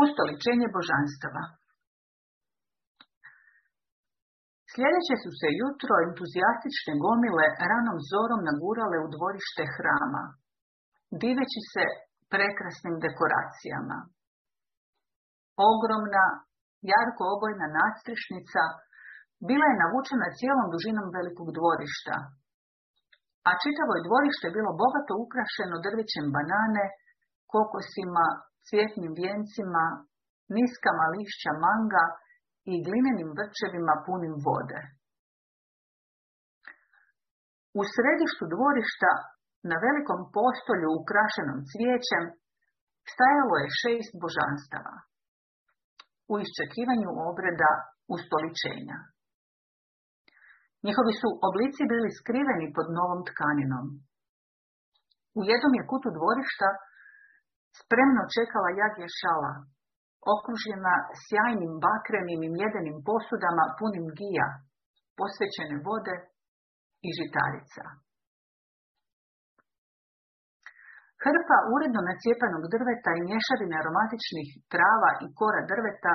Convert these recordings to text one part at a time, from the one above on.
Ustoličenje božanstava Sljedeće su se jutro entuzijastične gomile ranom zorom nagurale u dvorište hrama, diveći se prekrasnim dekoracijama. Ogromna, jarko obojna nadstrišnica bila je navučena cijelom dužinom velikog dvorišta, a čitavo je dvorište bilo bogato ukrašeno drvećem banane, kokosima, cvjetnim vijencima, niskama lišća manga i glinenim vrčevima punim vode. U središtu dvorišta, na velikom postolju ukrašenom cvijećem, stajalo je šest božanstava u iščekivanju obreda ustoličenja. Njihovi su oblici bili skriveni pod novom tkaninom. U jednom je kutu dvorišta spremno čekala Jagje Šala, okružena sjajnim bakrenim i mjedenim posudama punim gija, posvećene vode i žitarica. Hrpa uredno nacijepanog drveta i mješavine aromatičnih trava i kora drveta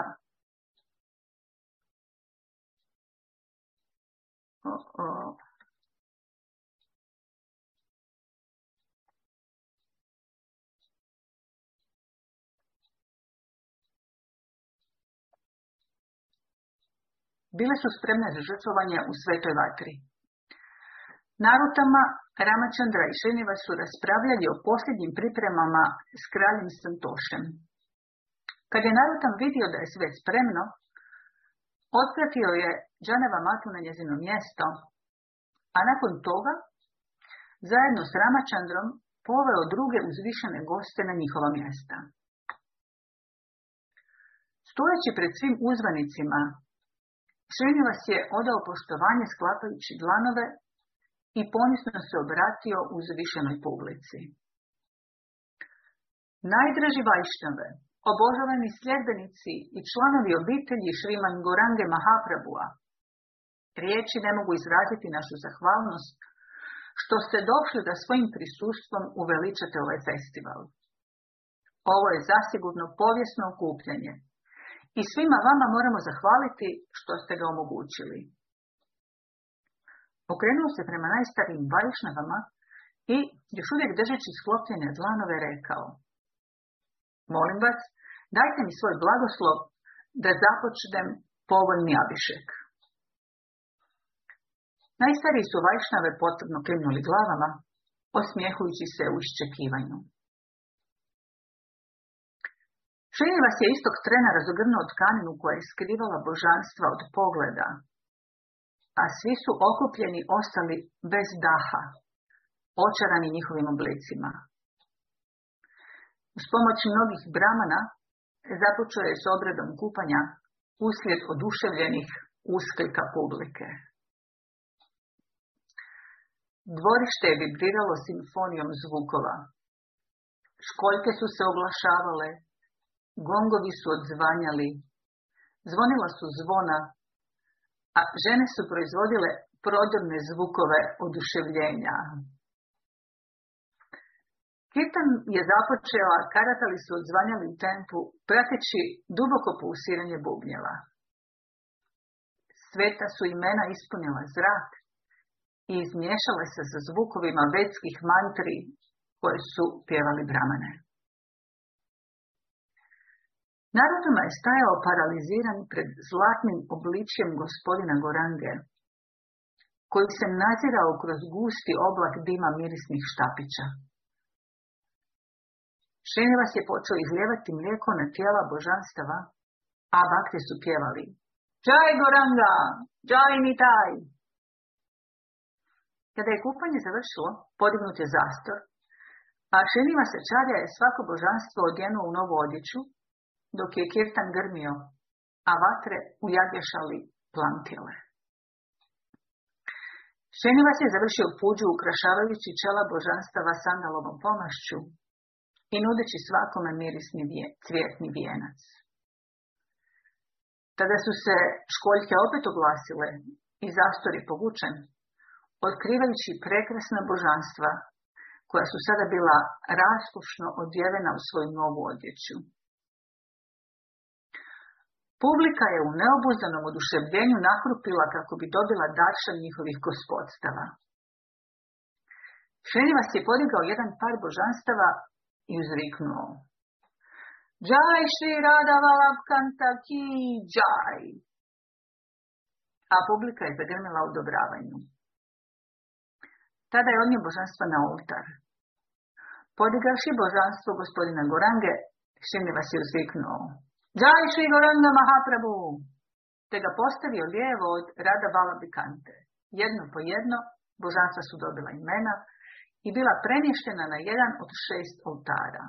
bile su spremne za žrtvovanje u svetoj vatri. Narutama Ramačandra i Šeniva su raspravljali o posljednjim pripremama s kraljem Santošem. Kad je Narutam vidio da je sve spremno, otpratio je Džaneva matu na njezino mjesto, a nakon toga, zajedno s Ramačandrom, poveo druge uzvišene goste na njihova mjesta. Stojeći pred svim uzvanicima, Šrinivas je odao poštovanje sklapajući dlanove i ponisno se obratio uzvišenoj publici. Najdraži vajšnjave, obožavani sljedbenici i članovi obitelji Šriman Gorange Mahaprabua, riječi ne mogu izraziti našu zahvalnost što ste došli da svojim prisustvom uveličate ovaj festival. Ovo je zasigurno povijesno okupljanje i svima vama moramo zahvaliti što ste ga omogućili. Okrenuo se prema najstarijim vajšnavama i, još uvijek držeći sklopljene dlanove, rekao Molim vas, dajte mi svoj blagoslov da započnem povoljni abišek. Najstariji su vajšnave potrebno klimnuli glavama, osmijehujući se u iščekivanju. Vas je istog trena razogrnuo tkaninu koja je skrivala božanstva od pogleda, a svi su okupljeni ostali bez daha, očarani njihovim oblicima. Uz pomoć mnogih bramana započeo je s obredom kupanja uslijed oduševljenih usklika publike. Dvorište je vibriralo simfonijom zvukova. Školjke su se oglašavale, gongovi su odzvanjali, zvonila su zvona, a žene su proizvodile prodorne zvukove oduševljenja. Kirtan je započela, karatali su odzvanjali u tempu, prateći duboko pulsiranje bubnjeva. Sveta su imena ispunila zrak i izmiješale se sa zvukovima vetskih mantri koje su pjevali bramane. Narodoma je stajao paraliziran pred zlatnim obličjem gospodina Gorange, koji se nazirao kroz gusti oblak dima mirisnih štapića. Šenivas je počeo izljevati mlijeko na tijela božanstava, a bakte su pjevali Džaj Goranga, džaj taj. Kada je kupanje završilo, podignut je zastor, a Šeniva čarja je svako božanstvo odjenuo u novu odjeću, dok je kirtan grmio, a vatre u jagešali plantile. Šenivas je završio puđu ukrašavajući čela božanstava sandalovom pomašću i nudeći svakome mirisni cvjetni vijenac. Tada su se školjke opet oglasile i zastori povučen, otkrivajući prekrasna božanstva koja su sada bila raskošno odjevena u svoju novu odjeću. Publika je u neobuzdanom oduševljenju nahrupila kako bi dobila darša njihovih gospodstava. Šrinivas je podigao jedan par božanstava i uzviknuo. Džaj Šri Rada Valabkanta ki džaj. A publika je zagrmila u odobravanju. Tada je odnio božanstva na oltar. Podigavši božanstvo gospodina Gorange, Šrinivas je uzviknuo. Džaj Šri Goranga Mahaprabhu! Te ga postavio lijevo od Rada Valabikante. Jedno po jedno, božanstva su dobila imena i bila premještena na jedan od šest oltara.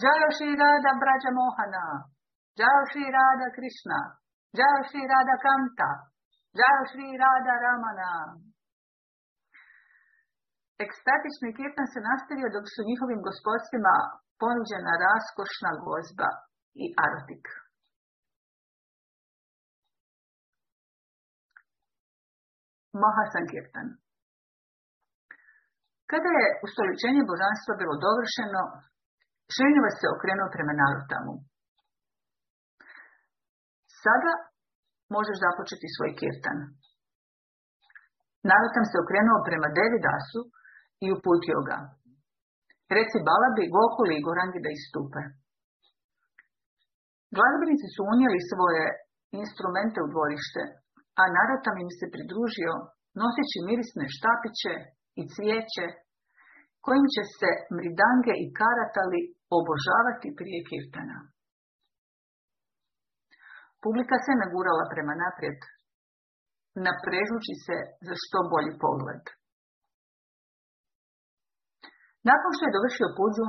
Džajo Šri Rada Brađa Mohana, Džajo Šri Rada Krishna, Džajo Šri Rada Kanta, Džajo Šri Rada Ramana. Ekstatični kirtan se nastavio dok su njihovim gospodstvima ponuđena raskošna gozba i artik. Mahasankirtan. Kada je ustoličenje božanstva bilo dovršeno, Šrinjeva se okrenuo prema Narotamu. Sada možeš započeti svoj kirtan. Narotam se okrenuo prema Devi Dasu i uputio ga. Reci Balabi, Gokuli i Gorangi da istupe. Glazbenici su unijeli svoje instrumente u dvorište, a Narotam im se pridružio noseći mirisne štapiće i cvijeće, kojim će se mridange i karatali obožavati prije kirtana. Publika se nagurala prema naprijed, naprežući se za što bolji pogled. Nakon što je dovršio puđu,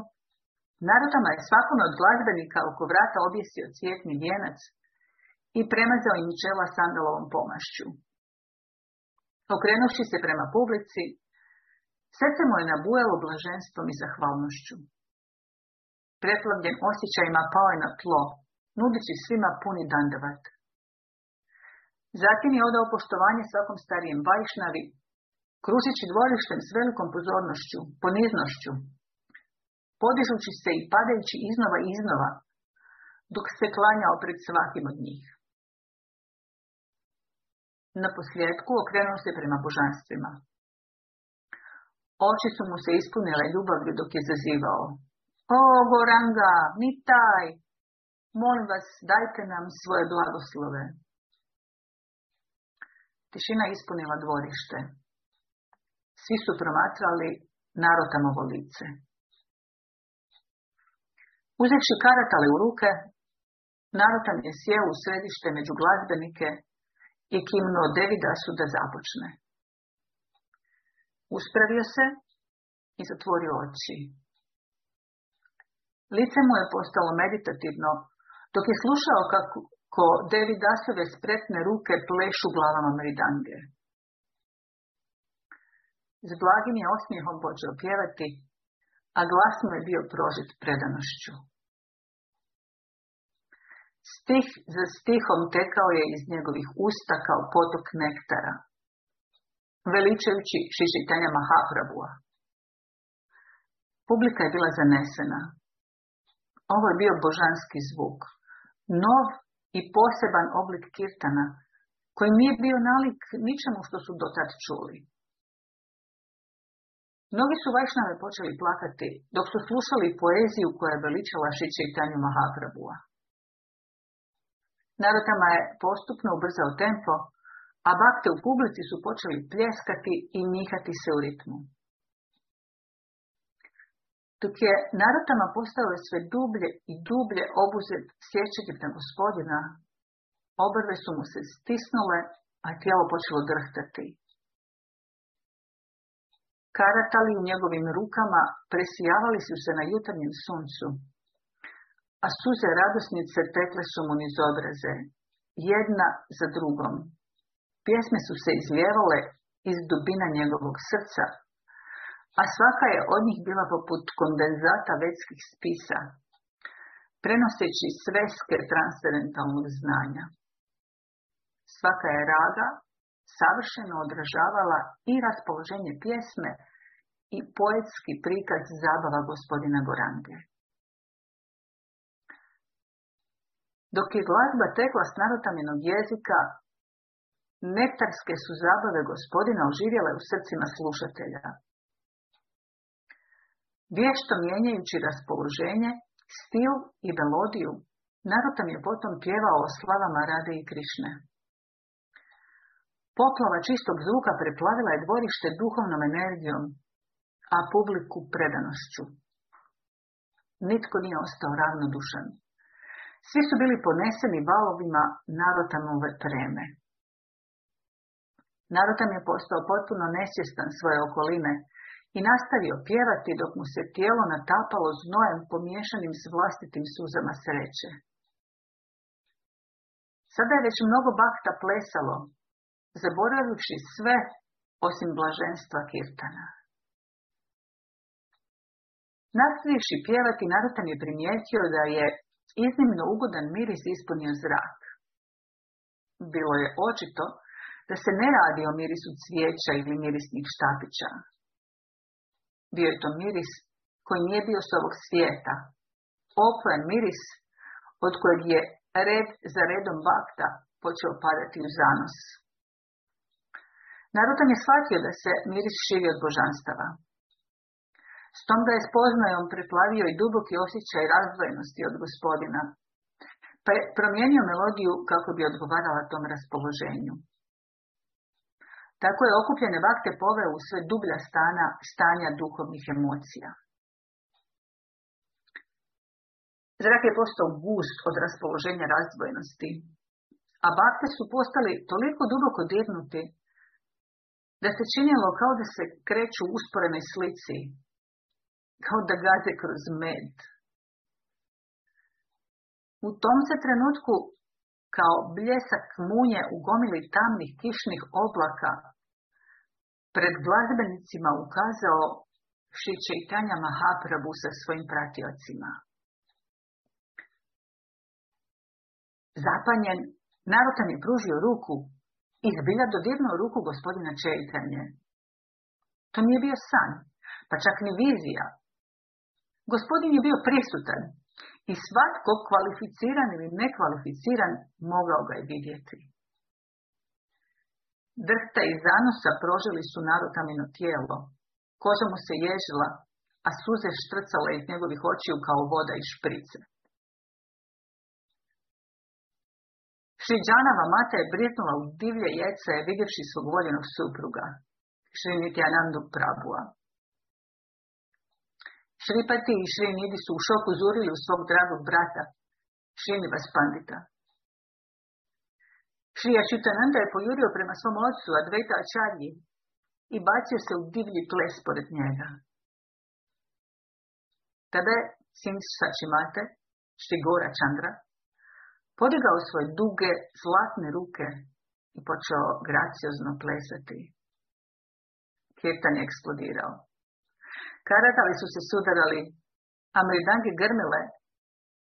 narodama je svakome od glazbenika oko vrata objesio cvjetni vijenac i premazao im čela sandalovom pomašću. Okrenuši se prema publici, srce mu je nabujalo blaženstvom i zahvalnošću. Preplavljen osjećajima pao je na tlo, nudići svima puni dandavat. Zatim je odao poštovanje svakom starijem vajšnavi, kružeći dvorištem s velikom pozornošću, poniznošću, podižući se i padajući iznova i iznova, dok se klanjao pred svakim od njih. Na posljedku okrenuo se prema božanstvima. Oči su mu se ispunile ljubavlju dok je zazivao. O, Goranga, taj, molim vas, dajte nam svoje blagoslove. Tišina ispunila dvorište. Svi su promatrali narotamovo lice. Uzevši karatale u ruke, narotam je sjeo u središte među glazbenike i kimnuo su da započne. Uspravio se i zatvorio oči. Lice mu je postalo meditativno, dok je slušao kako ko Dasove spretne ruke plešu glavama meridange. S blagim je osmijehom počeo pjevati, a glas mu je bio prožit predanošću. Stih za stihom tekao je iz njegovih usta kao potok nektara, veličajući šišitanja Mahaprabua. Publika je bila zanesena. Ovo je bio božanski zvuk, nov i poseban oblik kirtana, koji nije bio nalik ničemu što su dotad čuli. Mnogi su vajšnave počeli plakati dok su slušali poeziju koja je veličala Šičitanju Mahaprabua. Narotama je postupno ubrzao tempo, a bakte u publici su počeli pljeskati i njihati se u ritmu. Dok je narotama postao sve dublje i dublje obuzet sjećanjem na gospodina, obrve su mu se stisnule, a tijelo počelo drhtati. Karatali u njegovim rukama presijavali su se na jutarnjem suncu, a suze radosnice tekle su mu niz obraze, jedna za drugom. Pjesme su se izljevale iz dubina njegovog srca, a svaka je od njih bila poput kondenzata vetskih spisa, prenoseći sveske transcendentalnog znanja. Svaka je raga savršeno odražavala i raspoloženje pjesme i poetski prikaz zabava gospodina Gorange. Dok je glazba tekla s narotaminog jezika, nektarske su zabave gospodina oživjele u srcima slušatelja. Vješto mijenjajući raspoloženje, stil i melodiju, narotam je potom pjevao o slavama Rade i Krišne. Poplava čistog zvuka preplavila je dvorište duhovnom energijom, a publiku predanošću. Nitko nije ostao ravnodušan. Svi su bili poneseni valovima narotamove treme. Narotam je postao potpuno nesvjestan svoje okoline i nastavio pjevati dok mu se tijelo natapalo znojem pomješanim s vlastitim suzama sreće. Sada je već mnogo bakta plesalo, zaboravivši sve osim blaženstva kirtana. Nastavivši pjevati, Narutan je primijetio da je iznimno ugodan miris ispunio zrak. Bilo je očito da se ne radi o mirisu cvijeća ili mirisnih štapića. Bio je to miris koji nije bio s ovog svijeta. Opojan miris od kojeg je red za redom bakta počeo padati u zanos. Narutan je shvatio da se miris širi od božanstava. S tom da je spoznajom preplavio i duboki osjećaj razdvojenosti od gospodina, pa je promijenio melodiju kako bi odgovarala tom raspoloženju. Tako je okupljene vakte poveo u sve dublja stana, stanja duhovnih emocija. Zrak je postao gust od raspoloženja razdvojenosti, a bakte su postali toliko duboko dirnuti da se činilo kao da se kreću u usporenoj slici, kao da gaze kroz med. U tom se trenutku kao bljesak munje u gomili tamnih kišnih oblaka pred glazbenicima ukazao Šiće i Tanja Mahaprabhu sa svojim pratiocima. Zapanjen, narotan je pružio ruku i zbilja dodirnuo ruku gospodina Čejtanje. To nije bio san, pa čak ni vizija. Gospodin je bio prisutan i svatko kvalificiran ili nekvalificiran mogao ga je vidjeti. Drhta i zanosa prožili su narotamino tijelo, koža mu se ježila, a suze štrcale iz njegovih očiju kao voda iz šprice. Šriđanava mata je britnula u divlje jece vidjevši svog voljenog supruga, Šrinityanandu Prabua. Šripati i Šrinidi su u šoku zurili u svog dragog brata, Šrinivas Pandita. Šrija Čitananda je pojurio prema svom ocu Advaita Ačarji i bacio se u divlji ples pored njega. Tada je sin Sačimate, Štigora Čandra, podigao svoje duge, zlatne ruke i počeo graciozno plesati. Kirtan je eksplodirao. Karatali su se sudarali, a mridange grmile,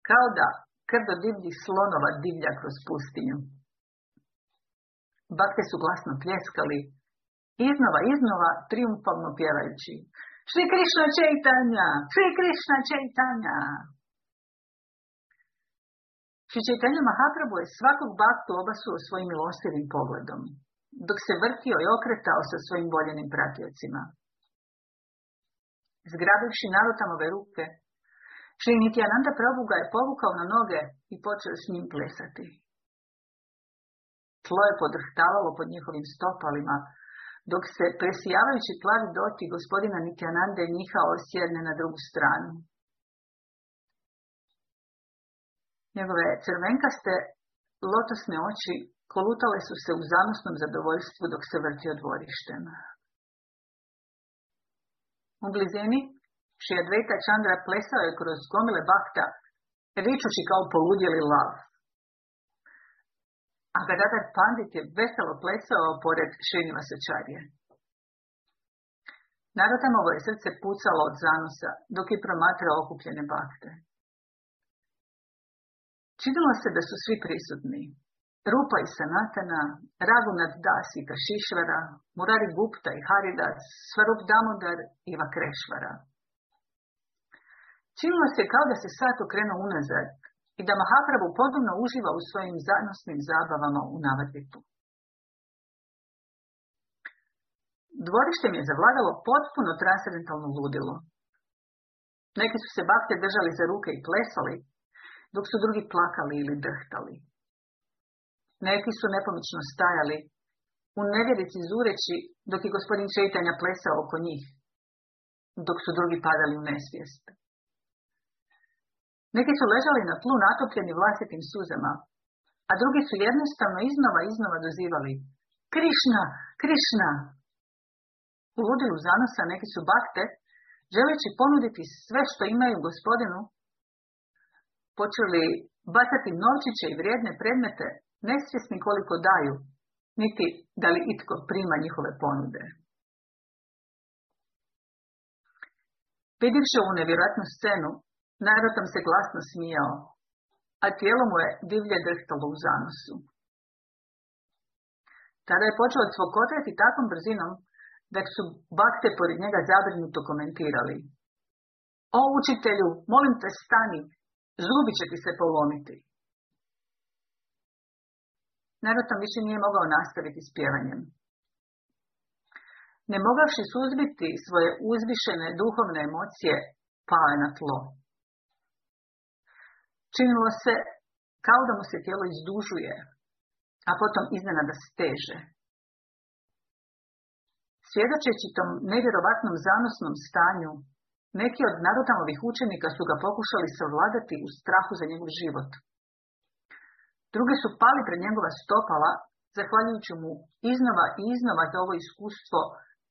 kao da krdo divljih slonova divlja kroz pustinju. Bakte su glasno pljeskali, iznova, iznova, triumfalno pjevajući. Šri Krišna Čejtanja! Šri Krišna Čejtanja! Šri Čejtanja Mahaprabhu je svakog baktu obasuo svojim milostivim pogledom, dok se vrtio i okretao sa svojim voljenim pratiocima. Zgrabivši narotamove ruke, Šri Nityananda Prabhu ga je povukao na noge i počeo s njim plesati. Tlo je podrhtavalo pod njihovim stopalima, dok se presijavajući plavi doti gospodina Nityananda njihao sjedne na drugu stranu. Njegove crvenkaste lotosne oči kolutale su se u zanosnom zadovoljstvu dok se vrtio dvorištem. U blizini Šijadveta Čandra plesao je kroz gomile bakta, vičući kao poludjeli lav. A Gadadar Pandit je veselo plesao pored Šrinima Sečarije. Narotamovo je srce pucalo od zanosa, dok je promatrao okupljene bakte. Činilo se da su svi prisutni. Rupa i Sanatana, Ragunat Das i Kašišvara, Murari Gupta i Haridas, Svarup Damodar i Vakrešvara. Činilo se kao da se sat okrenuo unazad i da Mahaprabhu podobno uživa u svojim zanosnim zabavama u Navadvipu. Dvorištem je zavladalo potpuno transcendentalno ludilo. Neki su se bakte držali za ruke i plesali, dok su drugi plakali ili drhtali. Neki su nepomično stajali, u nevjerici zureći, dok je gospodin Čeitanja plesao oko njih, dok su drugi padali u nesvijest. Neki su ležali na tlu natopljeni vlastitim suzama, a drugi su jednostavno iznova iznova dozivali Krišna, Krišna. U ludilu zanosa neki su bakte, želeći ponuditi sve što imaju gospodinu, počeli bacati novčiće i vrijedne predmete, nesvjesni koliko daju, niti da li itko prima njihove ponude. Vidivši ovu nevjerojatnu scenu, narod tam se glasno smijao, a tijelo mu je divlje drhtalo u zanosu. Tada je počeo cvokotati takvom brzinom da su bakte pored njega zabrinuto komentirali. O učitelju, molim te stani, zubi će ti se polomiti. Narod tam više nije mogao nastaviti s pjevanjem. Ne mogavši suzbiti svoje uzvišene duhovne emocije, pao je na tlo. Činilo se kao da mu se tijelo izdužuje, a potom iznenada steže. Svjedočeći tom nevjerovatnom zanosnom stanju, neki od narodamovih učenika su ga pokušali savladati u strahu za njegov život. Drugi su pali pred njegova stopala, zahvaljujući mu iznova i iznova za ovo iskustvo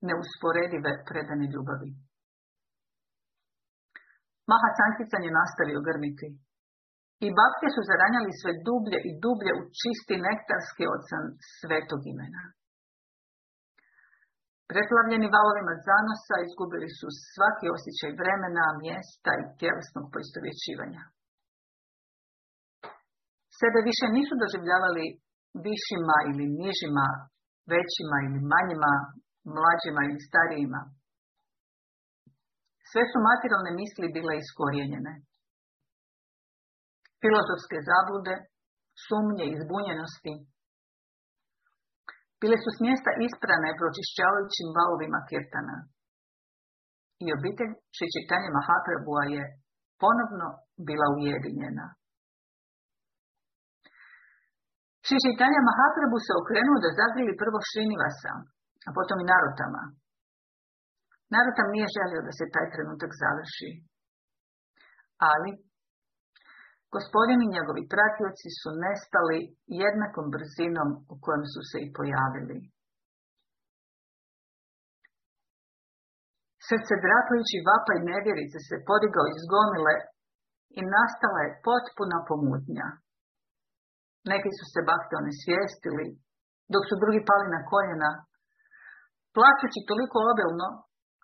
neusporedive predane ljubavi. Maha Sankican je nastavio grmiti. I bakte su zaranjali sve dublje i dublje u čisti nektarski ocan svetog imena. Preplavljeni valovima zanosa izgubili su svaki osjećaj vremena, mjesta i tjelesnog poistovjećivanja. Sebe više nisu doživljavali višima ili nižima, većima ili manjima, mlađima ili starijima. Sve su materijalne misli bile iskorijenjene. Filozofske zablude, sumnje i zbunjenosti bile su s mjesta isprane pročišćavajućim valovima kirtana. I obitelj Šičitanje Mahaprabhua je ponovno bila ujedinjena. Šičitanja Mahaprabhu se okrenuo da zagrili prvo Šrinivasa, a potom i Narotama. Narotam nije želio da se taj trenutak završi. Ali, gospodin i njegovi pratioci su nestali jednakom brzinom u kojem su se i pojavili. Srce drapajući vapa i nevjerice se podigao iz gomile i nastala je potpuna pomutnja. Neki su se bakte svijestili, dok su drugi pali na koljena, plaćući toliko obilno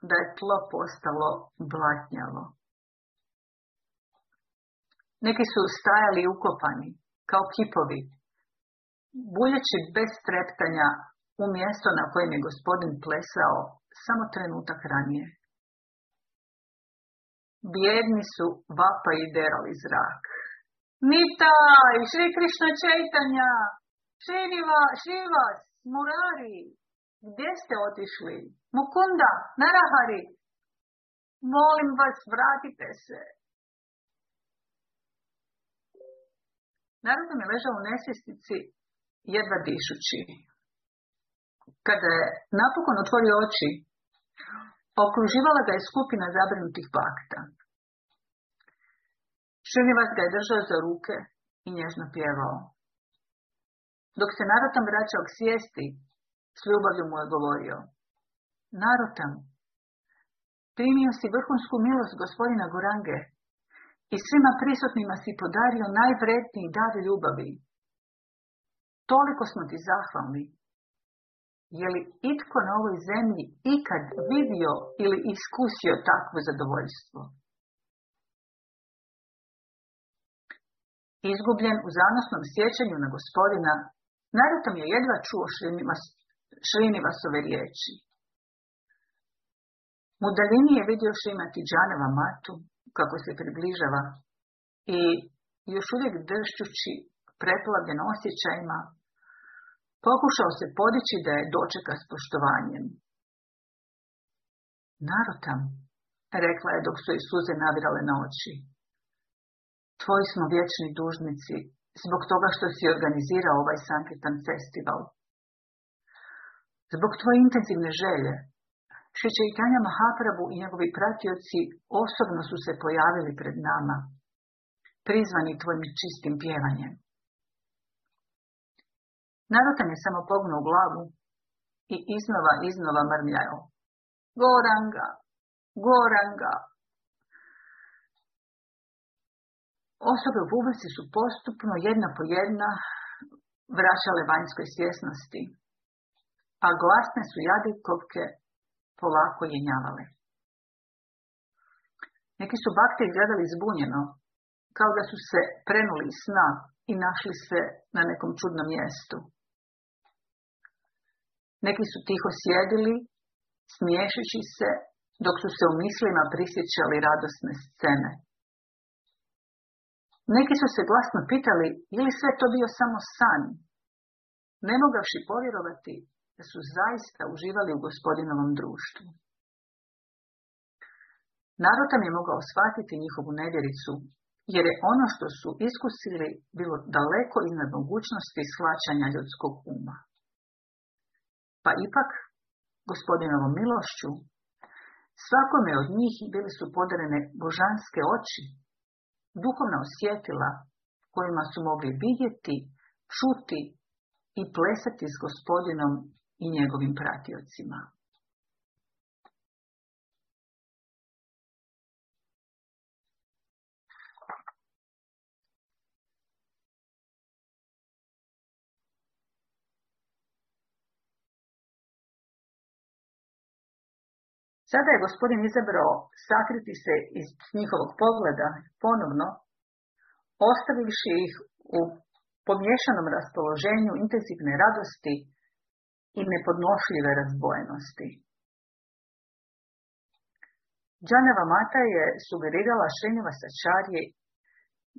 da je tlo postalo blatnjavo. Neki su stajali ukopani, kao kipovi, buljeći bez treptanja u mjesto na kojem je gospodin plesao samo trenutak ranije. Bjedni su vapa i derali zrak. Nitaj, Šri Krišna Čejtanja, Šriva, Šrivas, Murari, gdje ste otišli? Mukunda, Narahari, molim vas, vratite se. Narodom je ležao u nesvjestici, jedva dišući. Kada je napokon otvorio oči, okruživala ga je skupina zabrinutih bakta. Šrinivas ga je držao za ruke i nježno pjevao. Dok se Narotam vraćao k svijesti, s ljubavlju mu je govorio. Narotam, primio si vrhunsku milost gospodina Gorange i svima prisutnima si podario najvredniji dar ljubavi. Toliko smo ti zahvalni. Je li itko na ovoj zemlji ikad vidio ili iskusio takvo zadovoljstvo? Izgubljen u zanosnom sjećanju na gospodina, Narutom je jedva čuo Šrinivasove riječi. U daljini je vidio Šrimati Džaneva matu, kako se približava, i još uvijek dršćući preplavljen osjećajima, pokušao se podići da je dočeka s poštovanjem. Narotam, rekla je dok su joj suze navirale na oči. Tvoji smo vječni dužnici zbog toga što si organizirao ovaj Sankirtan festival. Zbog tvoje intenzivne želje, i Tanja Mahaprabhu i njegovi pratioci osobno su se pojavili pred nama, prizvani tvojim čistim pjevanjem. Narotan je samo pognuo glavu i iznova iznova mrmljao. Goranga, Goranga. Osobe u su postupno jedna po jedna vraćale vanjskoj svjesnosti, a glasne su jadikovke polako jenjavale. Neki su bakte izgledali zbunjeno, kao da su se prenuli iz sna i našli se na nekom čudnom mjestu. Neki su tiho sjedili, smiješeći se, dok su se u mislima prisjećali radosne scene. Neki su se glasno pitali je li sve to bio samo san, ne mogavši povjerovati da su zaista uživali u gospodinovom društvu. Narodam je mogao shvatiti njihovu nevjericu, jer je ono što su iskusili bilo daleko iznad mogućnosti shvaćanja ljudskog uma. Pa ipak, gospodinovom milošću, svakome od njih bili su podarene božanske oči, duhovna osjetila kojima su mogli vidjeti, čuti i plesati s gospodinom i njegovim pratiocima. Sada je gospodin izabrao sakriti se iz njihovog pogleda ponovno, ostavivši ih u pomješanom raspoloženju intenzivne radosti i nepodnošljive razbojenosti. Džaneva Mata je sugerirala Šenjeva Sačarje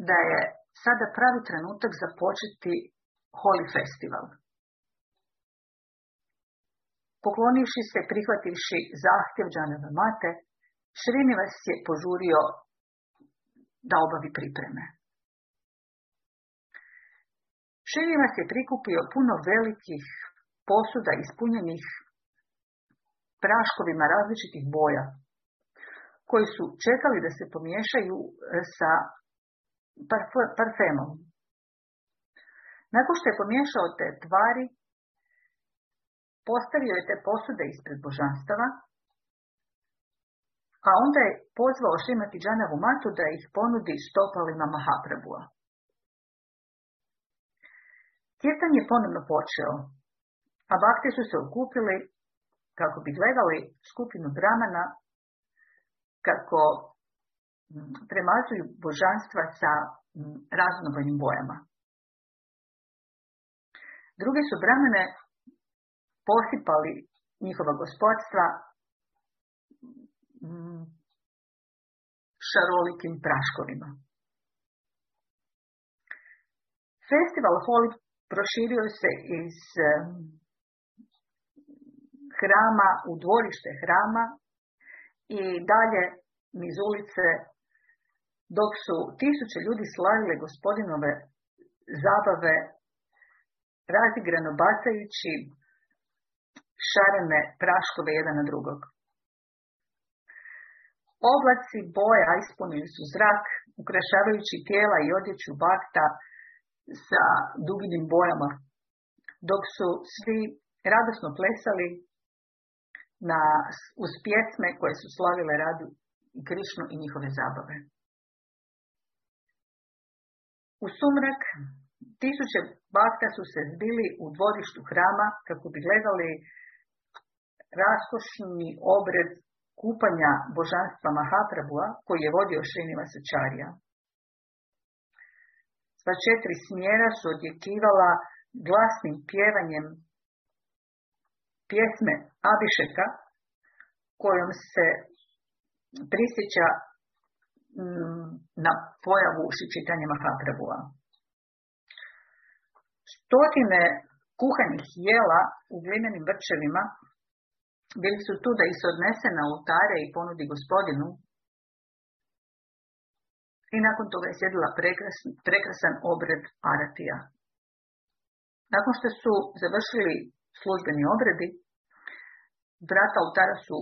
da je sada pravi trenutak započeti Holy Festival. Poklonivši se, prihvativši zahtjev Džaneva Mate, Šrinivas je požurio da obavi pripreme. Šrinivas je prikupio puno velikih posuda ispunjenih praškovima različitih boja, koji su čekali da se pomiješaju e, sa parfemom. Nakon što je pomiješao te tvari, postavio je te posude ispred božanstava, a onda je pozvao Šrimati Džanavu Matu da ih ponudi stopalima Mahaprabua. Kjetan je ponovno počeo, a bakti su se okupili kako bi gledali skupinu bramana kako premazuju božanstva sa raznobojnim bojama. Drugi su bramene posipali njihova gospodstva šarolikim praškovima. Festival Holy proširio se iz hrama u dvorište hrama i dalje niz ulice dok su tisuće ljudi slavile gospodinove zabave razigrano bacajući šarene praškove jedan na drugog. Oblaci boja ispunili su zrak, ukrašavajući tijela i odjeću bakta sa duginim bojama, dok su svi radosno plesali na, uz koje su slavile radu Krišnu i njihove zabave. U sumrak tisuće bakta su se zbili u dvorištu hrama kako bi gledali raskošni obred kupanja božanstva Mahaprabhua koji je vodio Šriniva Sačarija. Sva četiri smjera su odjekivala glasnim pjevanjem pjesme Abišeka kojom se prisjeća mm, na pojavu čitanja Mahaprabhua. Stotine kuhanih jela u glinenim vrčevima bili su tu da ih se odnese na oltare i ponudi gospodinu. I nakon toga je sjedila prekrasan, prekrasan obred aratija. Nakon što su završili službeni obredi, vrata oltara su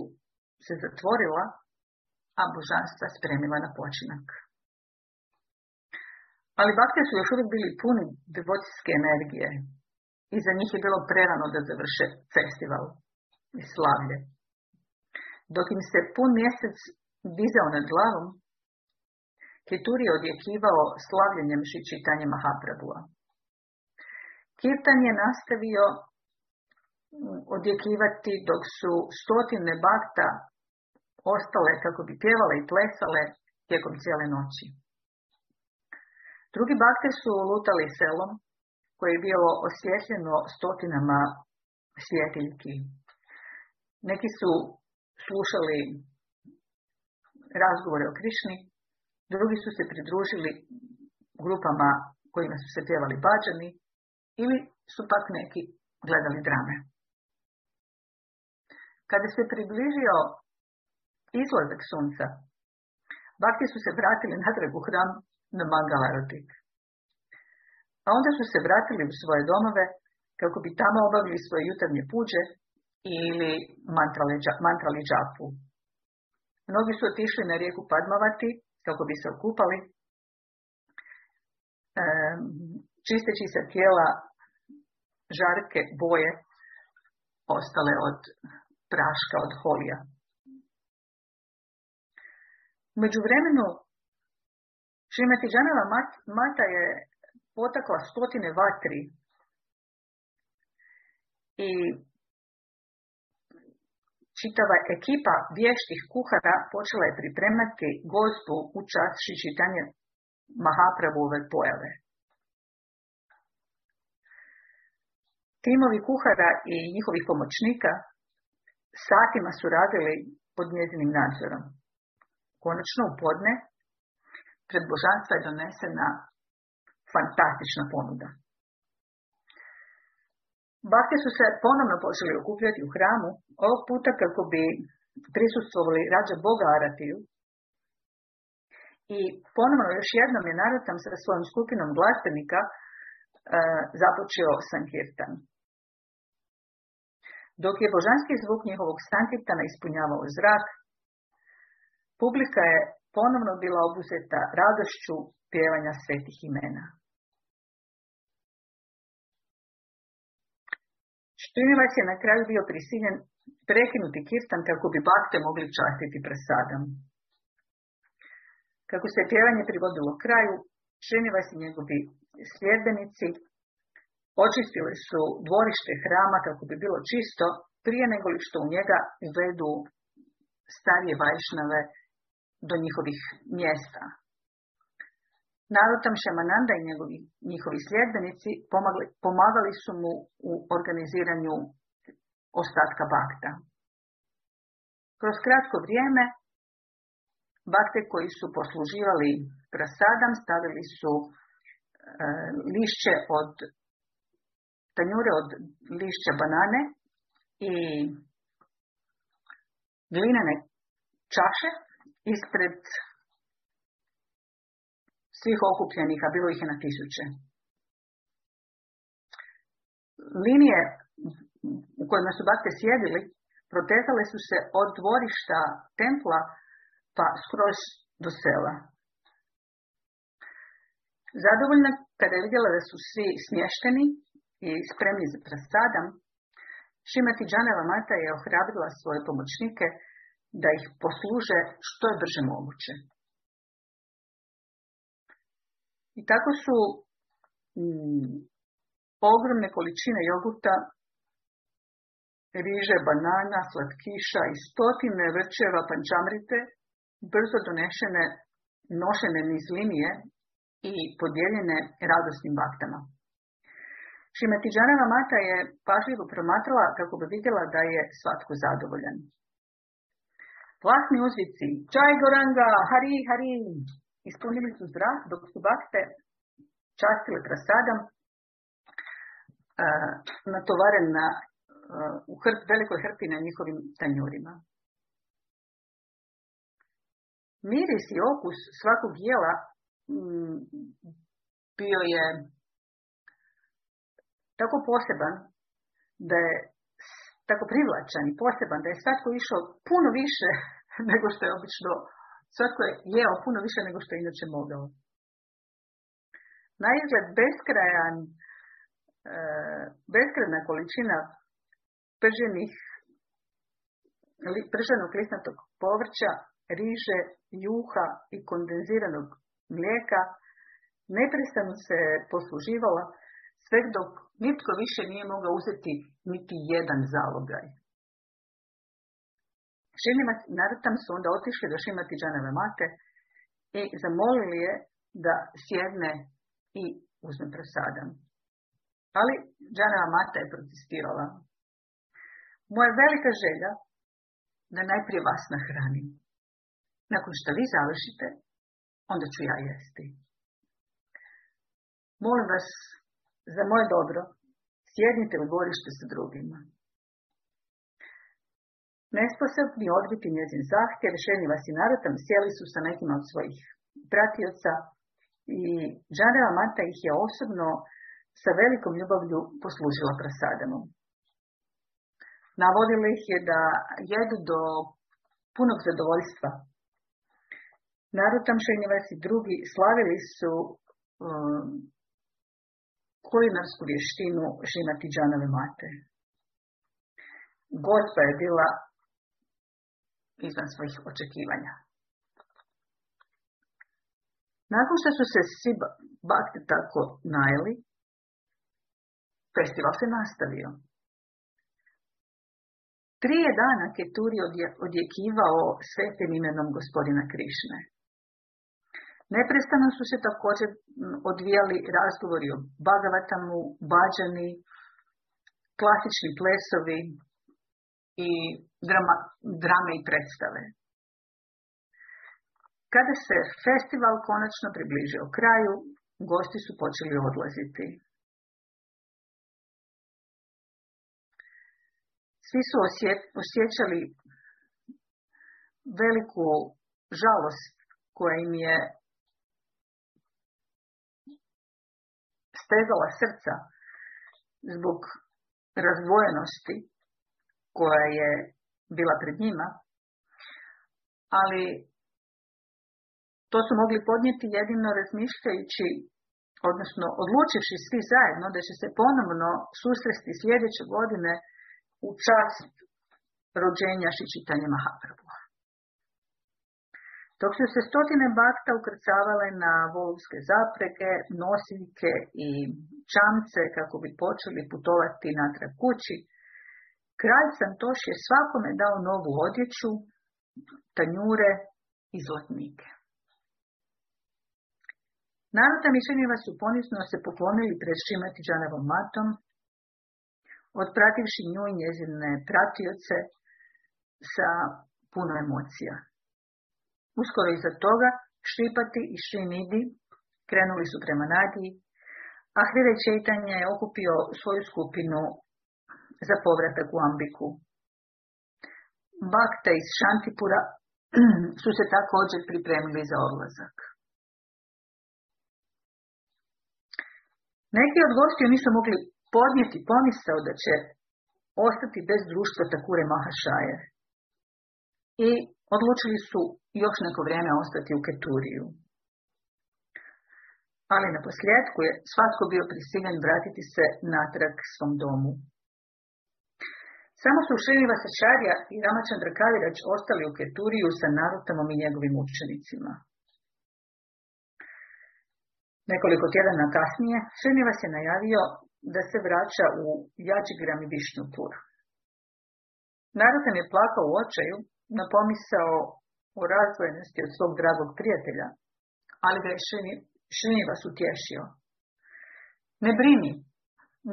se zatvorila, a božanstva spremila na počinak. Ali bakte su još uvijek bili puni devocijske energije i za njih je bilo prerano da završe festival i slavlje. Dok im se pun mjesec dizao nad glavom, Ketur je odjekivao slavljenjem i čitanjem. Kirtan je nastavio odjekivati dok su stotine bakta ostale kako bi pjevale i plesale tijekom cijele noći. Drugi bakte su lutali selom koje je bilo osvjetljeno stotinama svjetiljki. Neki su slušali razgovore o Krišni, drugi su se pridružili grupama kojima su se pjevali bađani ili su pak neki gledali drame. Kada se približio izlazak sunca, bakti su se vratili natrag u hram na Mangalarotik. A onda su se vratili u svoje domove kako bi tamo obavili svoje jutarnje puđe ili mantrali džapu. Mnogi su otišli na rijeku Padmavati kako bi se okupali, čisteći se tijela žarke boje ostale od praška, od holija. Među vremenu mata je potakla stotine vatri i čitava ekipa vještih kuhara počela je pripremati gozbu u čast čitanje Mahaprabhuove pojave. Timovi kuhara i njihovih pomoćnika satima su radili pod njezinim nadzorom. Konačno u podne pred božanstva je donesena fantastična ponuda. Bakte su se ponovno počeli okupljati u hramu, ovog puta kako bi prisustvovali rađa Boga Aratiju. I ponovno još jednom je Narotam sa svojom skupinom glazbenika e, započeo Sankirtan. Dok je božanski zvuk njihovog Sankirtana ispunjavao zrak, publika je ponovno bila obuzeta radošću pjevanja svetih imena. Štinjevac je na kraju bio prisiljen prekinuti kirtan kako bi bakte mogli častiti presadom. Kako se pjevanje privodilo kraju, Šrinivas i njegovi sljedbenici očistili su dvorište hrama kako bi bilo čisto prije nego li što u njega uvedu starije vajšnave do njihovih mjesta. Narotam Šamananda i njegovi, njihovi sljedbenici pomagli, pomagali su mu u organiziranju ostatka bakta. Kroz kratko vrijeme bakte koji su posluživali prasadam stavili su e, lišće od tanjure od lišća banane i glinene čaše ispred svih okupljenih, a bilo ih je na tisuće. Linije u kojima su bakte sjedili protezale su se od dvorišta templa pa skroz do sela. Zadovoljna kada je vidjela da su svi smješteni i spremni za prasadam, Šimati Džaneva Mata je ohrabrila svoje pomoćnike da ih posluže što je brže moguće. I tako su mm, ogromne količine jogurta, riže, banana, slatkiša i stotine vrčeva pančamrite brzo donešene, nošene niz linije i podijeljene radosnim baktama. Šimetiđanova mata je pažljivo promatrala kako bi vidjela da je svatko zadovoljan. Vlasni uzvici, Čaj Goranga, Hari, Hari, ispunili su zrak, dok su bakte častile prasadam, natovaren na, u velikoj hrpi na njihovim tanjurima. Miris i okus svakog jela mm, bio je tako poseban da je tako privlačan i poseban da je svatko išao puno više nego što je obično, svatko je jeo puno više nego što je inače mogao. Na izgled beskrajan, e, beskrajna količina prženih, prženog listnatog povrća, riže, juha i kondenziranog mlijeka neprestano se posluživala sve dok nitko više nije mogao uzeti niti jedan zalogaj. Šinima narutam su onda otišli do Šimati Džanove mate i zamolili je da sjedne i uzme prosadam. Ali Džanova mata je protestirala. Moja velika želja da najprije vas nahranim. Nakon što vi završite, onda ću ja jesti. Molim vas, za moje dobro, sjednite u dvorište sa drugima. Nesposobni odbiti njezin zahtjev, vas i narutam, sjeli su sa nekima od svojih pratioca i Džaneva Mata ih je osobno sa velikom ljubavlju poslužila prasadamom. Navodila ih je da jedu do punog zadovoljstva. Narutam Šenjevas i drugi slavili su um, kulinarsku vještinu Šimati Džanove Mate. Gospa je bila izvan svojih očekivanja. Nakon što su se svi bakti tako najeli, festival se nastavio. Tri je dana Keturi odjekivao svetim imenom gospodina Krišne. Neprestano su se također odvijali razgovori o Bagavatamu, Bađani, klasični plesovi i drama, drame i predstave. Kada se festival konačno približio kraju, gosti su počeli odlaziti. Svi su osjećali veliku žalost koja im je stezala srca zbog razdvojenosti koja je bila pred njima, ali to su mogli podnijeti jedino razmišljajući, odnosno odlučivši svi zajedno da će se ponovno susresti sljedeće godine u čast rođenja Šičitanja Mahaprabhu. Dok su se stotine bakta ukrcavale na volovske zapreke, nosiljke i čamce kako bi počeli putovati natrag kući, kralj Santoš je svakome dao novu odjeću, tanjure i zlatnike. Naroda mišljenjeva su ponizno se poklonili pred Šimati Džanovom matom, otprativši nju i njezine pratioce sa puno emocija. Uskoro iza toga Šipati i Šinidi krenuli su prema Nadiji, a Hride Čeitanje je okupio svoju skupinu za povratak u Ambiku. Bakta iz Šantipura su se također pripremili za odlazak. Neki od gostiju nisu mogli podnijeti pomisao da će ostati bez društva Takure Mahašaje. I odlučili su još neko vrijeme ostati u Keturiju. Ali na posljedku je svatko bio prisiljen vratiti se natrag svom domu. Samo su Šriva Sačarja i Ramačandra Kavirač ostali u Keturiju sa Narutamom i njegovim učenicima. Nekoliko tjedana kasnije Šrinjeva se najavio da se vraća u Jačigram i Višnupur. Narutam je plakao u očaju napomisao o razvojenosti od svog dragog prijatelja, ali ga je Šrinjeva utješio. Ne brini,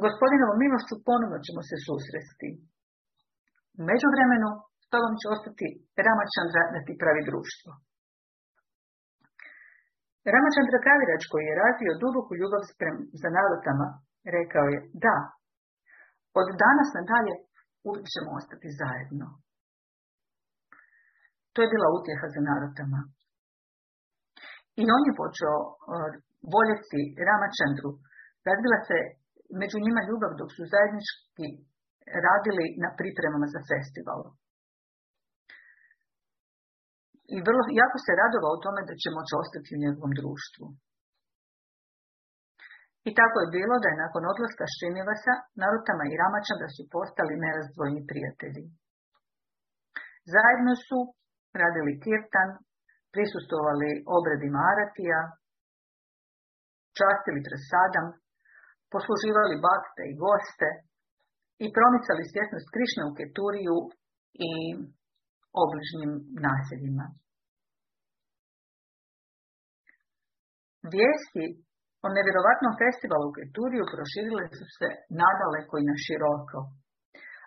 gospodinovom milošću ponovno ćemo se susresti. U međuvremenu, s tobom će ostati Ramačandra da ti pravi društvo. Ramachandra Kavirač koji je razvio duboku ljubav sprem za narotama, rekao je, da, od danas nadalje uvijek ćemo ostati zajedno. To je bila utjeha za narotama. I on je počeo voljeti Ramachandru. Razbila se među njima ljubav dok su zajednički radili na pripremama za festival. I vrlo, jako se radovao o tome da će moći ostati u njegovom društvu. I tako je bilo da je nakon odlaska Šinivasa, Narutama i da su postali nerazdvojni prijatelji. Zajedno su radili kirtan, prisustovali obredima aratija, častili presadam, posluživali bakte i goste i promicali svjesnost Krišne u Keturiju i obližnjim naseljima. Vijesti o nevjerovatnom festivalu u Keturiju proširile su se nadaleko i na široko,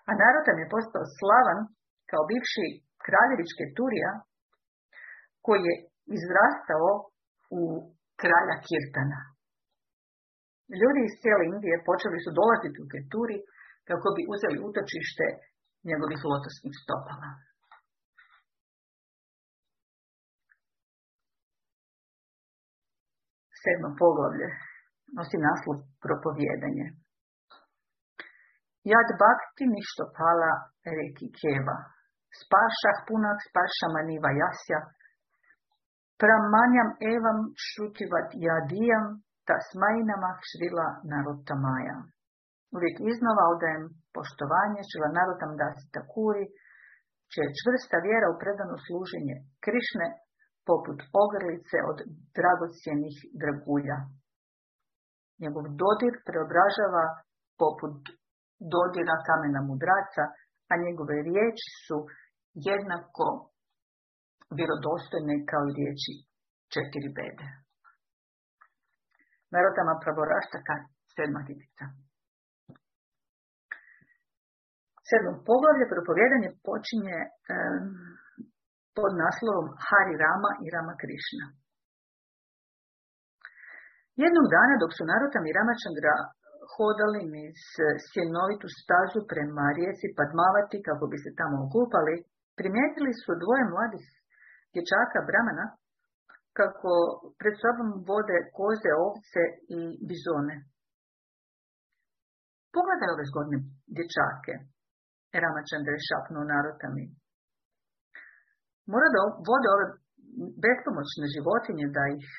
a narodan je postao slavan kao bivši kraljević Keturija, koji je izrastao u kralja Kirtana. Ljudi iz cijele Indije počeli su dolaziti u Keturi kako bi uzeli utočište njegovih lotosnih stopala. Sedmo poglavlje nosi naslov propovjedanje. Jad bakti ništo pala reki keva. Spašah punak spaša maniva jasja. Pramanjam evam šutivat jadijam tasmajnama šrila maja. Uvijek iznova odajem poštovanje šrila narodam dasi takuri, će je čvrsta vjera u predano služenje Krišne poput ogrlice od dragocjenih dragulja. Njegov dodir preobražava poput dodira kamena mudraca, a njegove riječi su jednako vjerodostojne kao i riječi četiri bede. Narodama pravoraštaka sedma hitica. Sedmo poglavlje propovjedanje počinje pod naslovom Hari Rama i Rama Krišna. Jednog dana dok su Narotam i Ramachandra hodali niz sjenovitu stazu prema rijeci Padmavati kako bi se tamo okupali, primijetili su dvoje mladih dječaka Bramana kako pred sobom vode koze, ovce i bizone. Pogledaj ove zgodne dječake, Ramachandra je šapnuo narotami. Mora da vode ove bespomoćne životinje da ih e,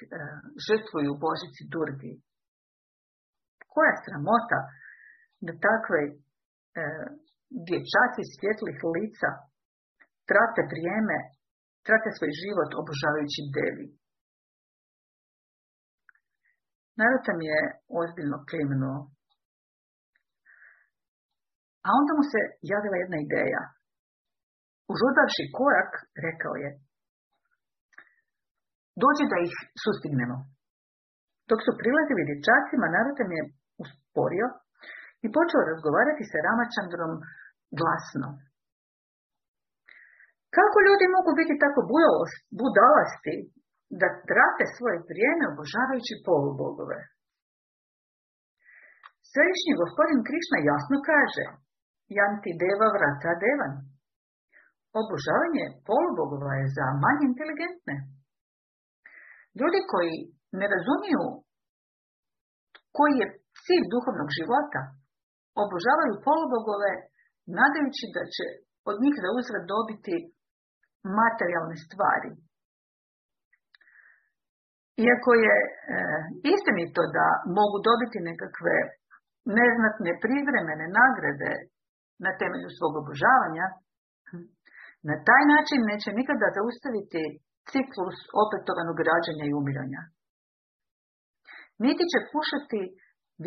žrtvuju Božici Durgi. Koja sramota da takve e, dječaci svjetlih lica trate vrijeme, trate svoj život obožavajući devi. Narota mi je ozbiljno klimnuo. A onda mu se javila jedna ideja. Užudavši korak, rekao je, dođe da ih sustignemo. Dok su prilazili dječacima, Narutam je usporio i počeo razgovarati sa Ramačandrom glasno. Kako ljudi mogu biti tako budalasti da trate svoje vrijeme obožavajući polubogove? Svevišnji gospodin Krišna jasno kaže, Janti deva vrata devan. Obožavanje polubogova je za manje inteligentne. Ljudi koji ne razumiju koji je cilj duhovnog života, obožavaju polubogove nadajući da će od njih za uzrad dobiti materijalne stvari. Iako je e, istinito da mogu dobiti nekakve neznatne privremene nagrade na temelju svog obožavanja, na taj način neće nikada zaustaviti ciklus opetovanog rađanja i umiranja. Niti će pušati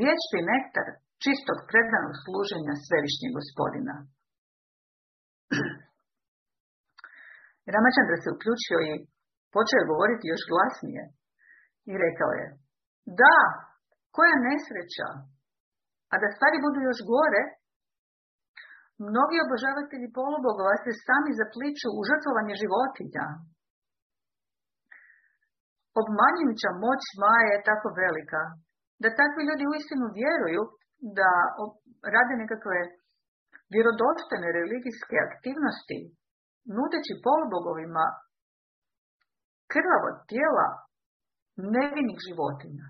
vječni nektar čistog predanog služenja svevišnjeg gospodina. Ramačandra se uključio i počeo govoriti još glasnije i rekao je, da, koja nesreća, a da stvari budu još gore, mnogi obožavatelji polubogova se sami zapliču u žrtvovanje životinja. obmanjujuća moć Maje je tako velika, da takvi ljudi uistinu vjeruju da rade nekakve vjerodostojne religijske aktivnosti, nudeći polubogovima krvavo tijela nevinih životinja.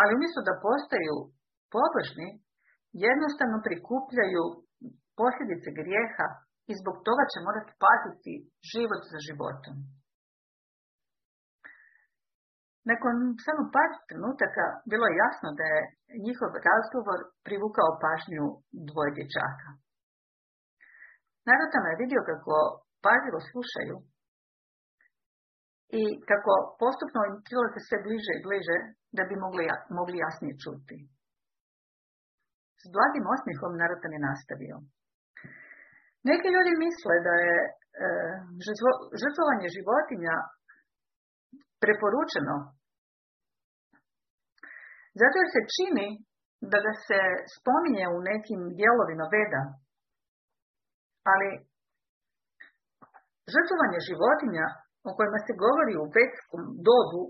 Ali umjesto da postaju pobožni, jednostavno prikupljaju posljedice grijeha i zbog toga će morati paziti život za životom. Nakon samo par trenutaka bilo je jasno da je njihov razgovor privukao pažnju dvoje dječaka. Narod je vidio kako pažljivo slušaju i kako postupno im prilaze sve bliže i bliže da bi mogli jasnije čuti. S blagim osmihom Narutan je nastavio. Neki ljudi misle da je e, žrtvovanje životinja preporučeno zato jer se čini da ga se spominje u nekim dijelovima veda. Ali žrtvovanje životinja o kojima se govori u vedskom dobu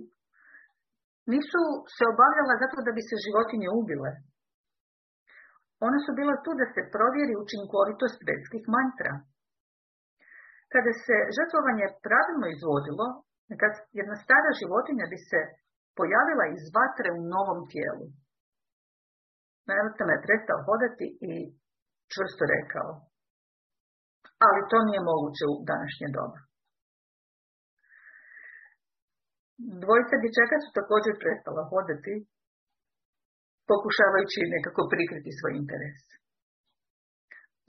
nisu se obavljala zato da bi se životinje ubile. One su bile tu da se provjeri učinkovitost vedskih mantra. Kada se žrtvovanje pravilno izvodilo, kad jedna stara životinja bi se pojavila iz vatre u novom tijelu. Naravno je prestao hodati i čvrsto rekao. Ali to nije moguće u današnje doba. Dvojica dječaka su također prestala hodati, pokušavajući nekako prikriti svoj interes.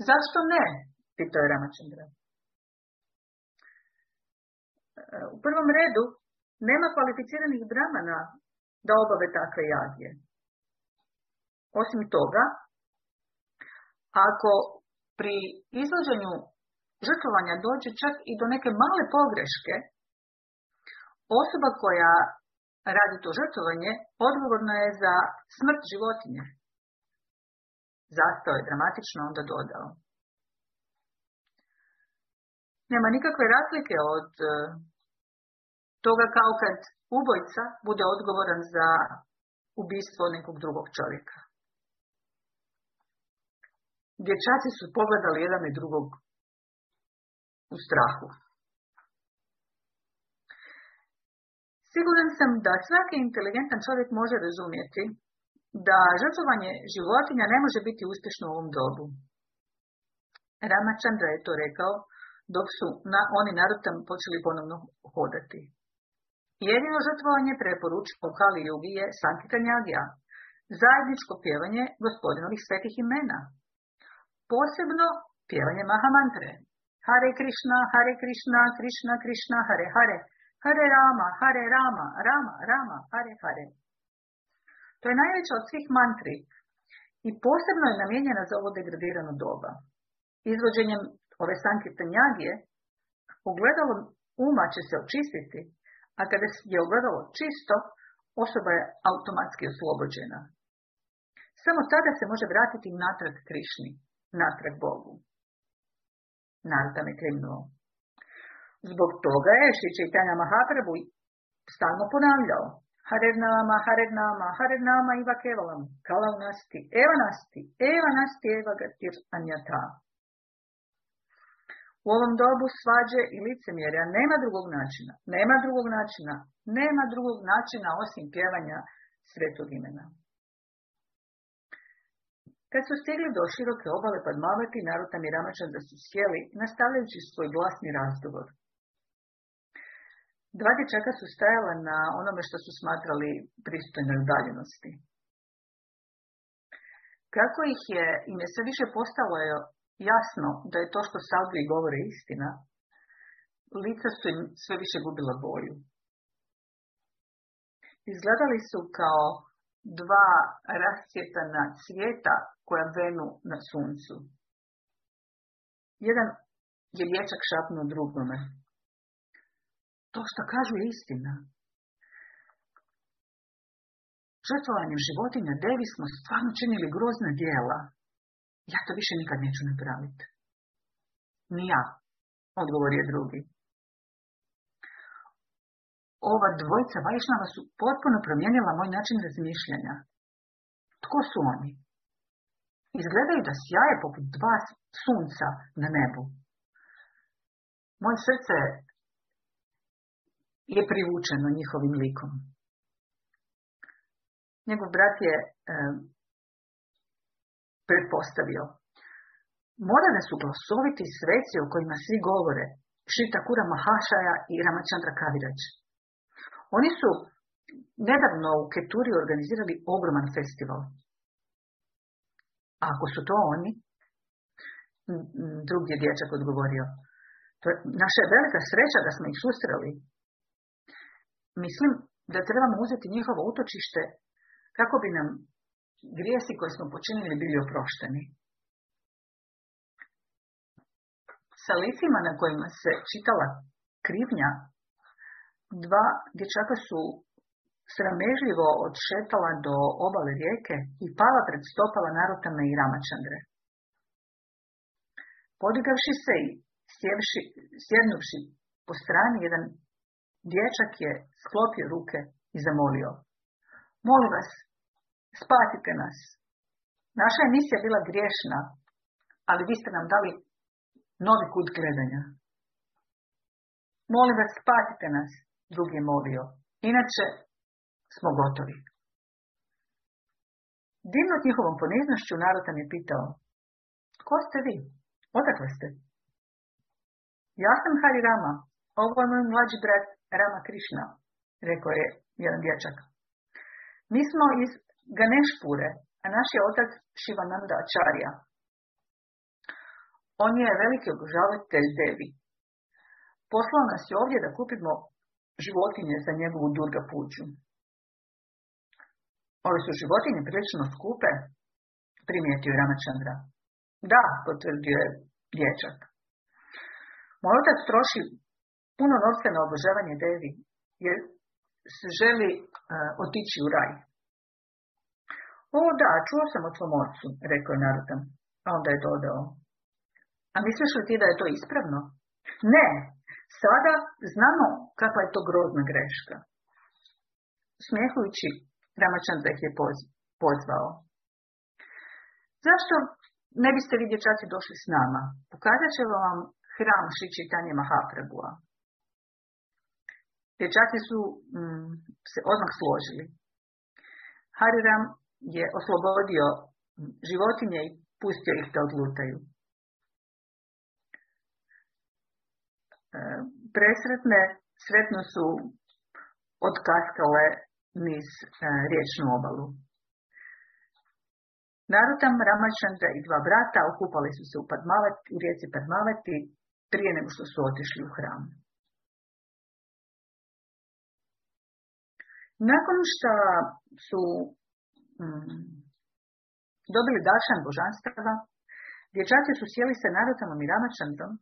Zašto ne? pitao je Ramačandra. U prvom redu, nema kvalificiranih bramana da obave takve jagje. Osim toga, ako pri izlaženju žrtvovanja dođe čak i do neke male pogreške, osoba koja radi to žrtvovanje odgovorna je za smrt životinje. Zastao je dramatično onda dodao. Nema nikakve razlike od e, toga kao kad ubojca bude odgovoran za ubistvo nekog drugog čovjeka. Dječaci su pogledali jedan i drugog u strahu. Siguran sam da svaki inteligentan čovjek može razumjeti da žrtvovanje životinja ne može biti uspješno u ovom dobu. Ramachandra je to rekao dok su na, oni narutam počeli ponovno hodati. Jedino žrtvovanje u Kali Jugi je Sankitanyagya, zajedničko pjevanje gospodinovih svetih imena. Posebno pjevanje Mahamantre. Hare Krishna, Hare Krishna, Krishna Krishna, Hare Hare, Hare Rama, Hare Rama, Rama, Rama, Hare Hare. To je najveća od svih mantri i posebno je namijenjena za ovo degradirano doba. Izvođenjem ove sankirtanjagije ugledalo uma će se očistiti, a kada je ogledalo čisto, osoba je automatski oslobođena. Samo tada se može vratiti natrag Krišni, natrag Bogu. Narda je krenuo. Zbog toga je Šri Chaitanya Mahaprabhu stalno ponavljao Harer nama, Harer nama, Harer nama iva kevalam, kalav nasti, eva nasti, eva gatir anjata. U ovom dobu svađe i licemjerja nema drugog načina, nema drugog načina, nema drugog načina osim pjevanja svetog imena. Kad su stigli do široke obale Padmavati, Narutam i Ramačan da su sjeli, nastavljajući svoj glasni razgovor. Dva dječaka su stajala na onome što su smatrali pristojnoj udaljenosti. Kako ih je, im je sve više postalo jasno da je to što Sadvi govore istina, lica su im sve više gubila boju. Izgledali su kao dva rascjetana svijeta koja venu na suncu. Jedan je dječak šapnuo drugome. To što kažu je istina. Žrtvovanjem životinja devi smo stvarno činili grozna dijela. Ja to više nikad neću napraviti. Ni ja, odgovor je drugi. ova dvojica Vajšnava su potpuno promijenila moj način razmišljanja. Tko su oni? Izgledaju da sjaje poput dva sunca na nebu. Moje srce je privučeno njihovim likom. Njegov brat je e, pretpostavio. Morane su glasoviti sveci o kojima svi govore, Šita Kura Mahašaja i Ramachandra Kavirać. Oni su nedavno u Keturi organizirali ogroman festival. A ako su to oni, drugi je dječak odgovorio, to je naša velika sreća da smo ih susreli. Mislim da trebamo uzeti njihovo utočište kako bi nam grijesi koje smo počinili bili oprošteni. Sa licima na kojima se čitala krivnja, dva dječaka su sramežljivo odšetala do obale rijeke i pala pred stopala Narotame i Ramačandre. Podigavši se i sjevši, sjednuvši po strani, jedan dječak je sklopio ruke i zamolio. Molim vas, spasite nas. Naša emisija bila griješna, ali vi ste nam dali novi kut gledanja. Molim vas, spasite nas, drugi je molio. Inače, smo gotovi. Divno njihovom poniznošću narod nam je pitao, ko ste vi? Odakle ste? Ja sam Hari Rama, ovo je moj mlađi brat Rama Krišna, rekao je jedan dječak. Mi smo iz Ganešpure, a naš je otac Šivananda Acharya. On je veliki obožavatelj Devi. Poslao nas je ovdje da kupimo životinje za njegovu Durga puđu. Ove su životinje prilično skupe, primijetio Ramachandra. Da, potvrdio je dječak. Moj otac troši puno novca na obožavanje Devi, jer se želi uh, otići u raj. O da, čuo sam o tvom ocu, rekao je Narutan, a onda je dodao. A misliš li ti da je to ispravno? Ne, sada znamo kakva je to grozna greška. Smijehujući, Ramačandra ih je pozvao. Zašto ne biste vi dječaci došli s nama? Pokazat će vam hram Šičitanje Mahaprabhua. Dječaci su mm, se odmah složili. Hariram je oslobodio životinje i pustio ih da odlutaju. E, presretne sretno su odkaskale niz e, riječnu obalu. Narutam, Ramačandra i dva brata okupali su se u, Padmavati, u rijeci Padmavati prije nego što su otišli u hram. Nakon što su mm, dobili dašan božanstava, dječaci su sjeli sa Narutamom i Ramačandrom,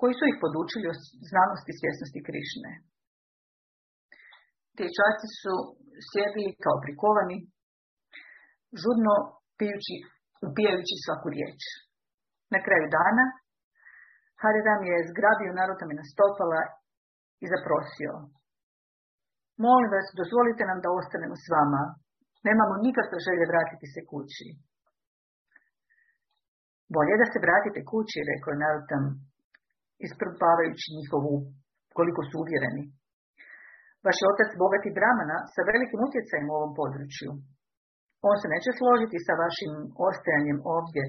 koji su ih podučili o znanosti i svjesnosti Krišne. Dječaci su sjedili kao prikovani, žudno pijući, upijajući svaku riječ. Na kraju dana Hariram je zgrabio na stopala i zaprosio. Molim vas, dozvolite nam da ostanemo s vama. Nemamo nikakve želje vratiti se kući. Bolje da se vratite kući, rekao je Narutam, isprpavajući njihovu, koliko su uvjereni. Vaš je otac bogati Bramana sa velikim utjecajem u ovom području. On se neće složiti sa vašim ostajanjem ovdje,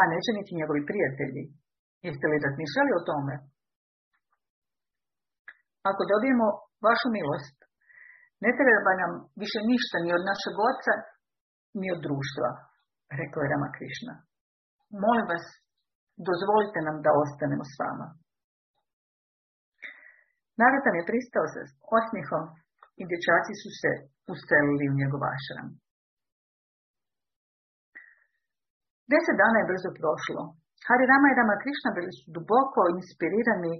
a neće niti njegovi prijatelji. Jeste li razmišljali o tome? Ako dobijemo vašu milost, ne treba nam više ništa ni od našeg oca, ni od društva, rekao je Rama Krišna. Molim vas, dozvolite nam da ostanemo s vama. Naratan je pristao sa osmihom i dječaci su se ustelili u njegov ašram. Deset dana je brzo prošlo. Hari Rama i Rama Krišna bili su duboko inspirirani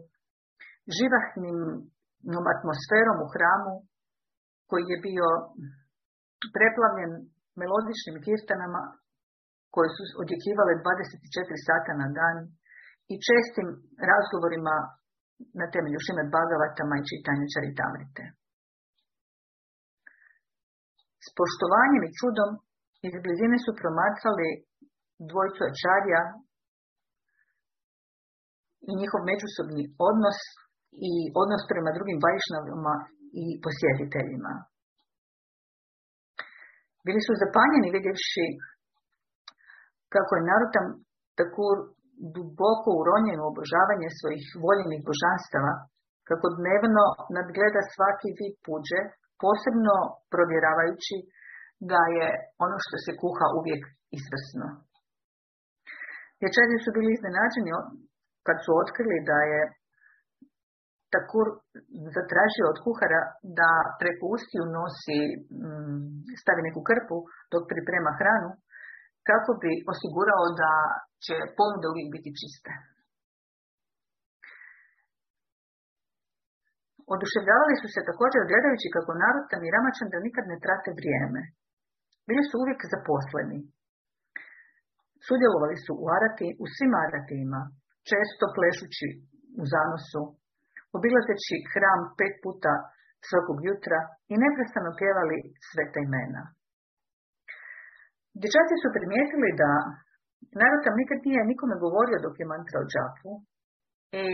živahnim atmosferom u hramu koji je bio preplavljen melodičnim kirtanama koje su odjekivale 24 sata na dan i čestim razgovorima na temelju Šimet Bhagavatama i čitanja Čaritamrite. S poštovanjem i čudom iz blizine su promatrali dvojcu Ačarja i njihov međusobni odnos i odnos prema drugim vajšnavima i posjetiteljima. Bili su zapanjeni vidjevši kako je Narutam Takur duboko uronjen u obožavanje svojih voljenih božanstava, kako dnevno nadgleda svaki vid puđe, posebno provjeravajući da je ono što se kuha uvijek izvrsno. Dječaci su bili iznenađeni kad su otkrili da je Takur zatražio od kuhara da preko ustiju nosi, mm, stavi neku krpu dok priprema hranu, kako bi osigurao da će ponude uvijek biti čiste. Oduševljavali su se također gledajući kako Narutan i Ramačandra nikad ne trate vrijeme. Bili su uvijek zaposleni. Sudjelovali su u arati, u svim aratima, često plešući u zanosu, obilazeći hram pet puta svakog jutra i neprestano pjevali sveta imena. Dječaci su primijetili da Narutam nikad nije nikome govorio dok je mantrao džapu i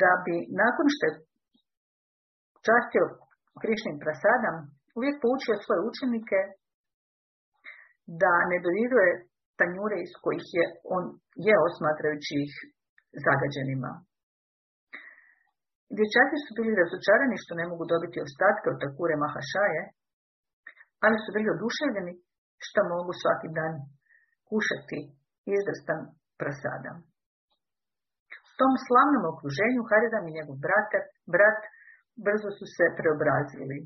da bi nakon što je častio Krišnim prasadam, uvijek poučio svoje učenike da ne dodiruje tanjure iz kojih je on jeo smatrajući ih zagađenima. Dječaci su bili razočarani što ne mogu dobiti ostatke od takure Mahašaje, ali su bili oduševljeni što mogu svaki dan kušati izvrstan prasadam. U tom slavnom okruženju Haridan i njegov brat, brat brzo su se preobrazili.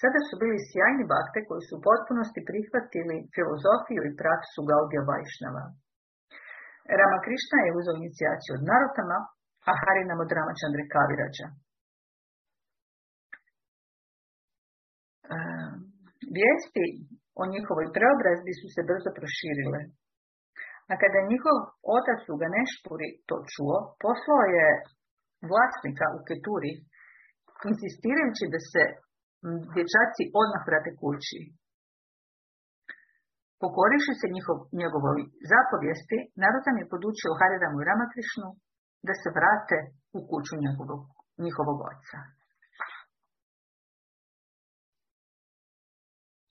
Sada su bili sjajni bakte koji su u potpunosti prihvatili filozofiju i praksu Gaudija Vajšnava. Rama Krišna je uzeo inicijaciju od Narotama, a Harinam od Ramačandre Kavirađa. Vijesti o njihovoj preobrazbi su se brzo proširile. A kada njihov otac u Ganešpuri to čuo, poslao je vlasnika u Keturi, insistirajući da se dječaci odmah vrate kući. Pokoriši se njihov, njegovoj zapovijesti, Narutan je podučio Hariramu i Ramakrišnu da se vrate u kuću njegovog, njihovog oca.